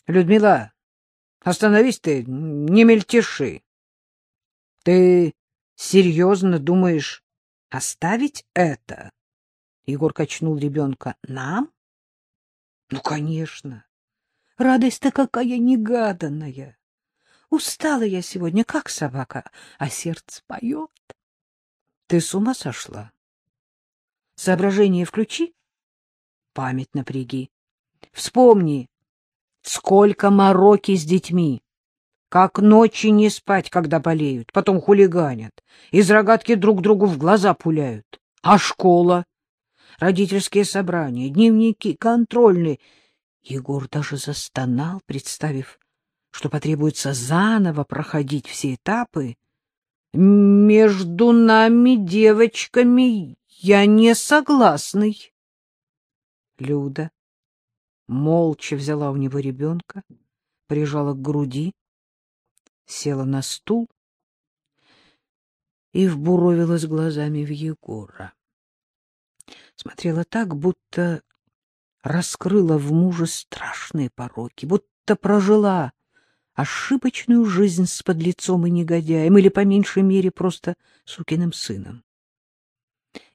— Людмила, остановись ты, не мельтеши. — Ты серьезно думаешь оставить это? Егор качнул ребенка. — Нам? — Ну, конечно. Радость-то какая негаданная. Устала я сегодня, как собака, а сердце поет. Ты с ума сошла? Соображение включи, память напряги. Вспомни, сколько мороки с детьми. Как ночи не спать, когда болеют, потом хулиганят, из рогатки друг другу в глаза пуляют. А школа? Родительские собрания, дневники, контрольные. Егор даже застонал, представив, что потребуется заново проходить все этапы. Между нами, девочками, я не согласный. Люда молча взяла у него ребенка, прижала к груди, села на стул и вбуровилась глазами в Егора. Смотрела так, будто раскрыла в муже страшные пороки, будто прожила ошибочную жизнь с подлецом и негодяем, или, по меньшей мере, просто сукиным сыном.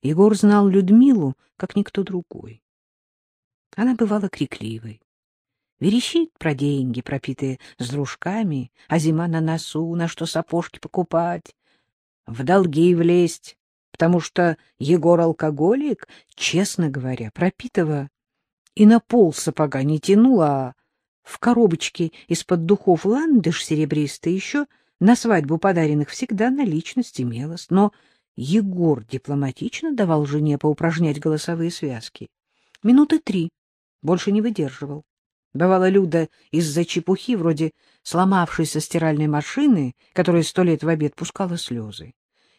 Егор знал Людмилу, как никто другой. Она бывала крикливой. Верещит про деньги, пропитые с дружками, а зима на носу, на что сапожки покупать, в долги влезть, потому что Егор алкоголик, честно говоря, пропитого и на пол сапога не тянул, а в коробочке из-под духов ландыш серебристый еще на свадьбу подаренных всегда наличность имелась. Но Егор дипломатично давал жене поупражнять голосовые связки. Минуты три, больше не выдерживал. Бывало, Люда из-за чепухи, вроде сломавшейся стиральной машины, которая сто лет в обед пускала слезы,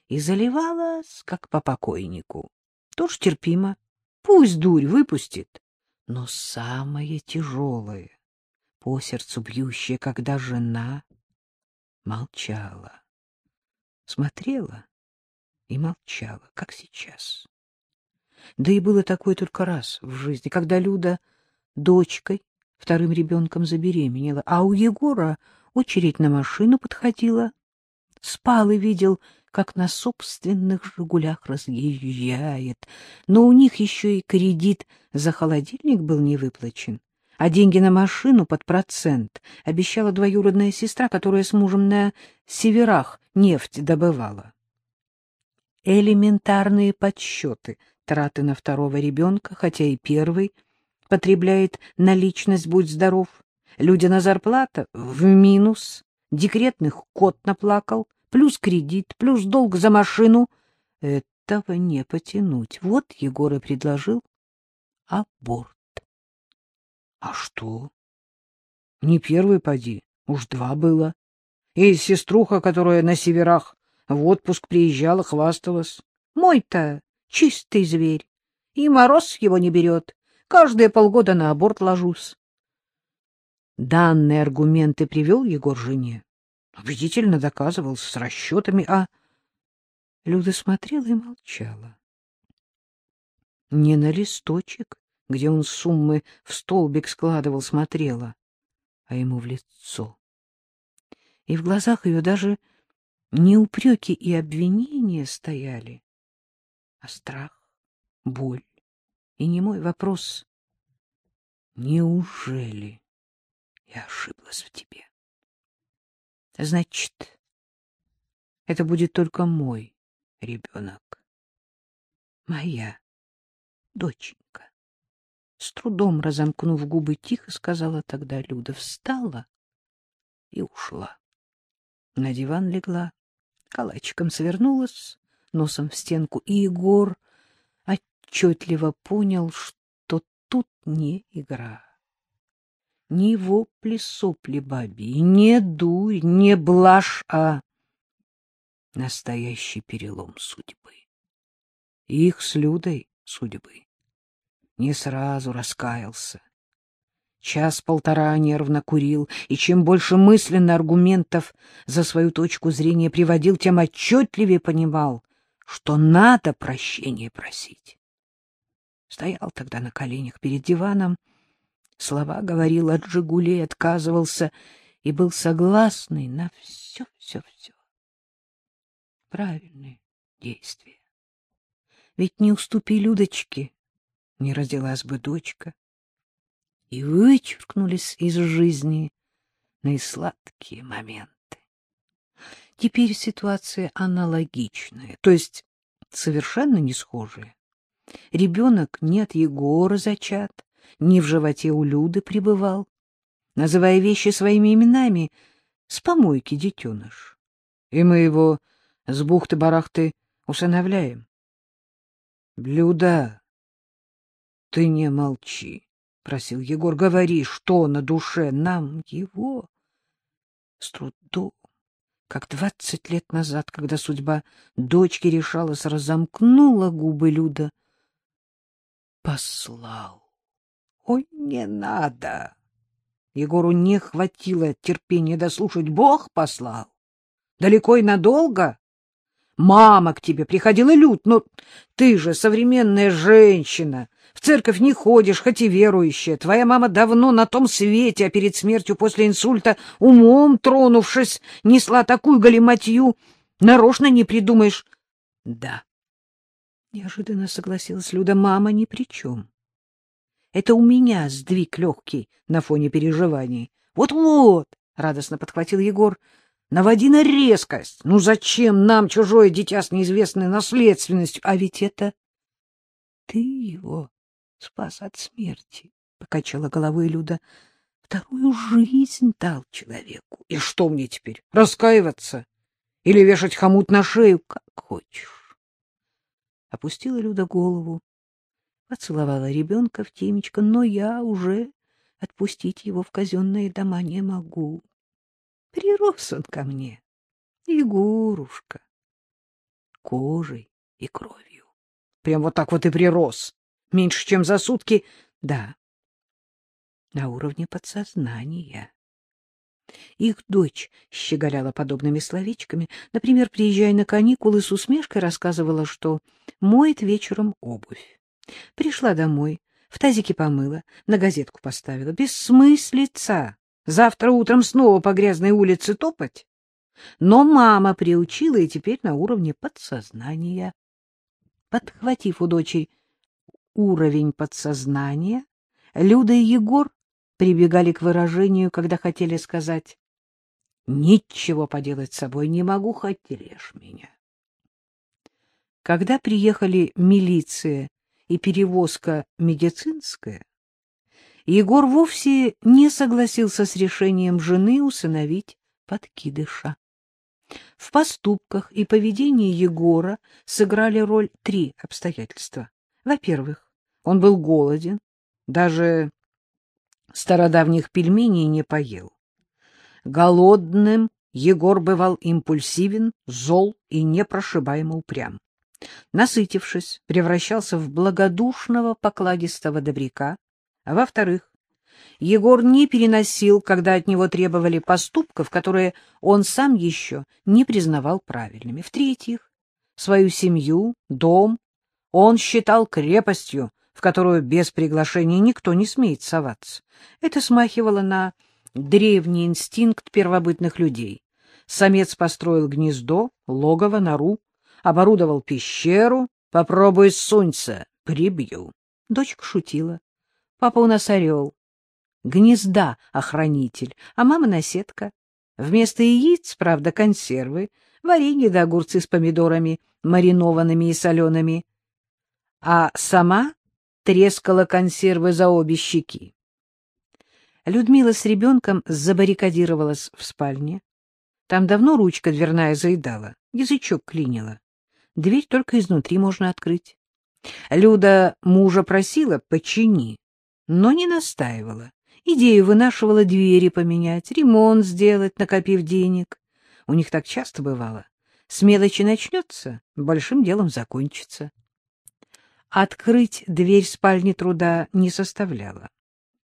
и заливалась, как по покойнику. Тоже терпимо. Пусть дурь выпустит. Но самое тяжелое, по сердцу бьющее, когда жена молчала, смотрела и молчала, как сейчас. Да и было такое только раз в жизни, когда Люда дочкой, вторым ребенком забеременела, а у Егора очередь на машину подходила. Спал и видел, как на собственных «Жигулях» разъезжает. Но у них еще и кредит за холодильник был не выплачен, а деньги на машину под процент обещала двоюродная сестра, которая с мужем на северах нефть добывала. Элементарные подсчеты траты на второго ребенка, хотя и первый потребляет наличность, будь здоров. Люди на зарплата в минус, декретных кот наплакал, плюс кредит, плюс долг за машину. Этого не потянуть. Вот Егор и предложил аборт. А что? Не первый поди, уж два было. И сеструха, которая на северах в отпуск приезжала, хвасталась. Мой-то чистый зверь, и мороз его не берет. Каждые полгода на аборт ложусь. Данные аргументы привел Егор жене. Убедительно доказывал с расчетами, а... Люда смотрела и молчала. Не на листочек, где он суммы в столбик складывал, смотрела, а ему в лицо. И в глазах ее даже не упреки и обвинения стояли, а страх, боль и не мой вопрос. Неужели я ошиблась в тебе? Значит, это будет только мой ребенок. Моя доченька. С трудом разомкнув губы, тихо сказала тогда Люда. Встала и ушла. На диван легла, калачиком свернулась, носом в стенку, и Егор отчетливо понял, что тут не игра. Ни вопли-сопли бабьи, не дуй, не блажь, а настоящий перелом судьбы. Их с Людой судьбы. Не сразу раскаялся. Час-полтора нервно курил, и чем больше мысленно аргументов за свою точку зрения приводил, тем отчетливее понимал, что надо прощения просить. Стоял тогда на коленях перед диваном слова говорил от «Жигулей», отказывался и был согласный на все-все-все. Правильные действия. Ведь не уступи Людочке, не родилась бы дочка. И вычеркнулись из жизни наисладкие моменты. Теперь ситуация аналогичная, то есть совершенно не схожая. Ребенок не от Егора зачат, не в животе у Люды пребывал. Называя вещи своими именами, с помойки детеныш. И мы его с бухты-барахты усыновляем. — Люда, ты не молчи, — просил Егор. — Говори, что на душе нам его с трудом как двадцать лет назад, когда судьба дочки решалась, разомкнула губы Люда. Послал. Ой, не надо. Егору не хватило терпения дослушать. Бог послал. Далеко и надолго. Мама к тебе приходила, Люд, но ты же современная женщина. В церковь не ходишь, хоть и верующая. Твоя мама давно на том свете, а перед смертью после инсульта, умом тронувшись, несла такую галиматью. Нарочно не придумаешь. — Да. Неожиданно согласилась Люда. Мама ни при чем. Это у меня сдвиг легкий на фоне переживаний. Вот-вот, — радостно подхватил Егор, — наводи на резкость. Ну зачем нам чужое дитя с неизвестной наследственностью? А ведь это ты его спас от смерти, — покачала головой Люда. — Вторую жизнь дал человеку. И что мне теперь, раскаиваться? Или вешать хомут на шею, как хочешь? Опустила Люда голову, поцеловала ребенка в темечко, но я уже отпустить его в казенные дома не могу. Прирос он ко мне, Егорушка, кожей и кровью. Прям вот так вот и прирос. Меньше, чем за сутки? Да. На уровне подсознания. Их дочь щеголяла подобными словечками. Например, приезжая на каникулы, с усмешкой рассказывала, что моет вечером обувь. Пришла домой, в тазике помыла, на газетку поставила. Бессмыслица! Завтра утром снова по грязной улице топать? Но мама приучила, и теперь на уровне подсознания. Подхватив у дочери уровень подсознания, Люда и Егор прибегали к выражению, когда хотели сказать «Ничего поделать с собой не могу, хоть режь меня». Когда приехали милиция и перевозка медицинская, Егор вовсе не согласился с решением жены усыновить подкидыша. В поступках и поведении Егора сыграли роль три обстоятельства. Во-первых, он был голоден, даже стародавних пельменей не поел. Голодным Егор бывал импульсивен, зол и непрошибаемо упрям. Насытившись, превращался в благодушного покладистого добряка, а во-вторых, Егор не переносил, когда от него требовали поступков, которые он сам еще не признавал правильными. В-третьих, свою семью, дом он считал крепостью, в которую без приглашения никто не смеет соваться. Это смахивало на древний инстинкт первобытных людей. Самец построил гнездо, логово, нору, оборудовал пещеру. Попробуй сунься, прибью. Дочка шутила. Папа у нас орел. Гнезда охранитель, а мама наседка. Вместо яиц, правда, консервы, варенье да огурцы с помидорами, маринованными и солеными. А сама трескала консервы за обе щеки. Людмила с ребенком забаррикадировалась в спальне. Там давно ручка дверная заедала, язычок клинила. Дверь только изнутри можно открыть. Люда мужа просила «почини», но не настаивала. Идею вынашивала двери поменять, ремонт сделать, накопив денег. У них так часто бывало. С мелочи начнется, большим делом закончится. Открыть дверь спальни труда не составляло.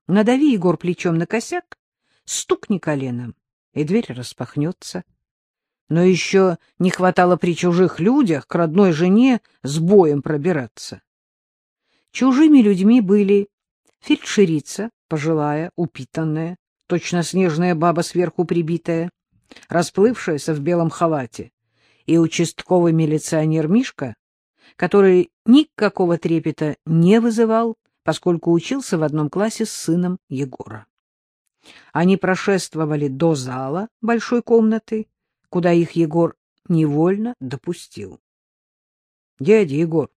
Надави, Егор, плечом на косяк, стукни коленом, и дверь распахнется. Но еще не хватало при чужих людях к родной жене с боем пробираться. Чужими людьми были фельдшерица, пожилая, упитанная, точно снежная баба сверху прибитая, расплывшаяся в белом халате, и участковый милиционер Мишка, который никакого трепета не вызывал, поскольку учился в одном классе с сыном Егора. Они прошествовали до зала большой комнаты, куда их Егор невольно допустил. — Дядя Егор,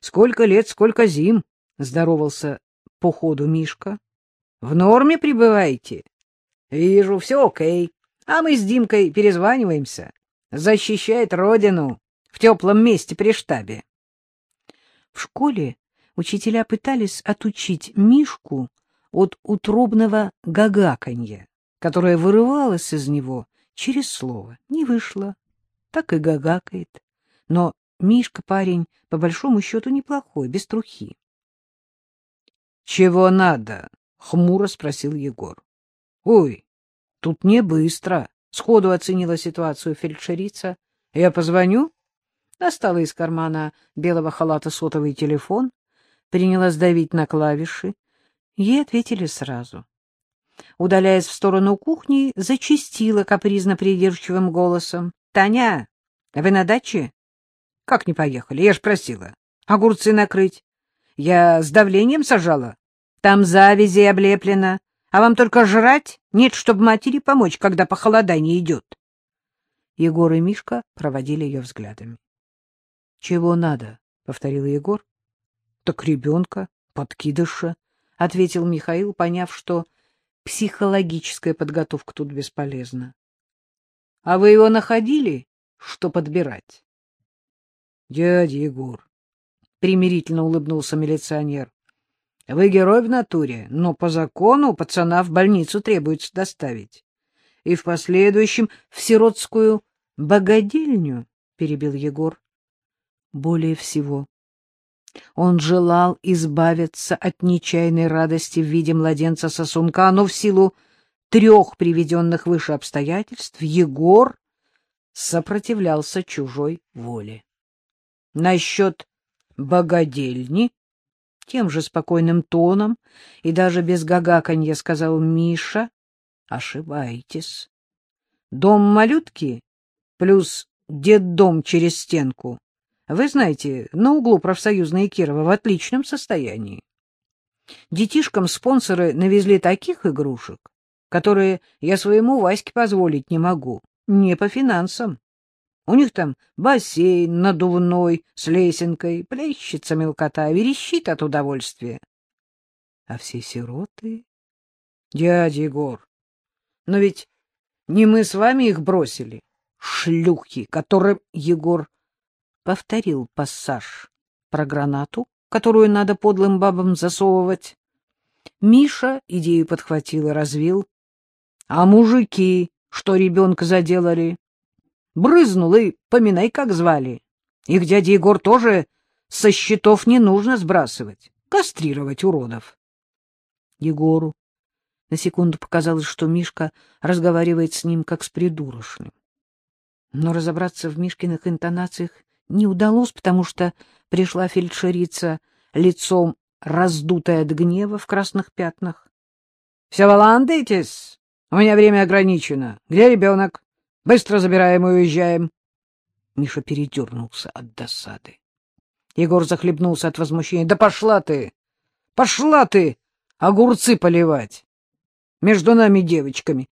сколько лет, сколько зим, — здоровался по ходу Мишка. — В норме пребываете? — Вижу, все окей. А мы с Димкой перезваниваемся. Защищает родину в теплом месте при штабе. В школе учителя пытались отучить Мишку от утробного гагаканья, которое вырывалось из него через слово. Не вышло, так и гагакает. Но Мишка парень, по большому счету, неплохой, без трухи. — Чего надо? — хмуро спросил Егор. — Ой, тут не быстро, — сходу оценила ситуацию фельдшерица. — Я позвоню? Достала из кармана белого халата сотовый телефон, принялась давить на клавиши. Ей ответили сразу. Удаляясь в сторону кухни, зачистила капризно-придирчивым голосом. — Таня, вы на даче? — Как не поехали? Я ж просила. Огурцы накрыть. Я с давлением сажала. Там завязи облеплено. А вам только жрать? Нет, чтобы матери помочь, когда похолодание идет. Егор и Мишка проводили ее взглядами. — Чего надо? — повторил Егор. — Так ребенка, подкидыша, — ответил Михаил, поняв, что психологическая подготовка тут бесполезна. — А вы его находили, что подбирать? — Дядя Егор, — примирительно улыбнулся милиционер, — вы герой в натуре, но по закону пацана в больницу требуется доставить. И в последующем в сиротскую богадельню, — перебил Егор. Более всего он желал избавиться от нечаянной радости в виде младенца-сосунка, но в силу трех приведенных выше обстоятельств Егор сопротивлялся чужой воле. Насчет богадельни тем же спокойным тоном и даже без гагаканья сказал Миша, ошибаетесь. Дом малютки плюс детдом через стенку вы знаете, на углу профсоюзной Кирова в отличном состоянии. Детишкам спонсоры навезли таких игрушек, которые я своему Ваське позволить не могу, не по финансам. У них там бассейн надувной с лесенкой, плещется мелкота, верещит от удовольствия. А все сироты... Дядя Егор, но ведь не мы с вами их бросили. Шлюхи, которым Егор повторил пассаж про гранату, которую надо подлым бабам засовывать. Миша идею подхватил и развил. А мужики, что ребенка заделали? Брызнул и поминай, как звали. Их дядя Егор тоже со счетов не нужно сбрасывать, кастрировать уродов. Егору на секунду показалось, что Мишка разговаривает с ним как с придурочным. Но разобраться в Мишкиных интонациях не удалось, потому что пришла фельдшерица лицом раздутая от гнева в красных пятнах. — Все валандайтесь? У меня время ограничено. Где ребенок? Быстро забираем и уезжаем. Миша передернулся от досады. Егор захлебнулся от возмущения. — Да пошла ты! Пошла ты! Огурцы поливать! Между нами девочками.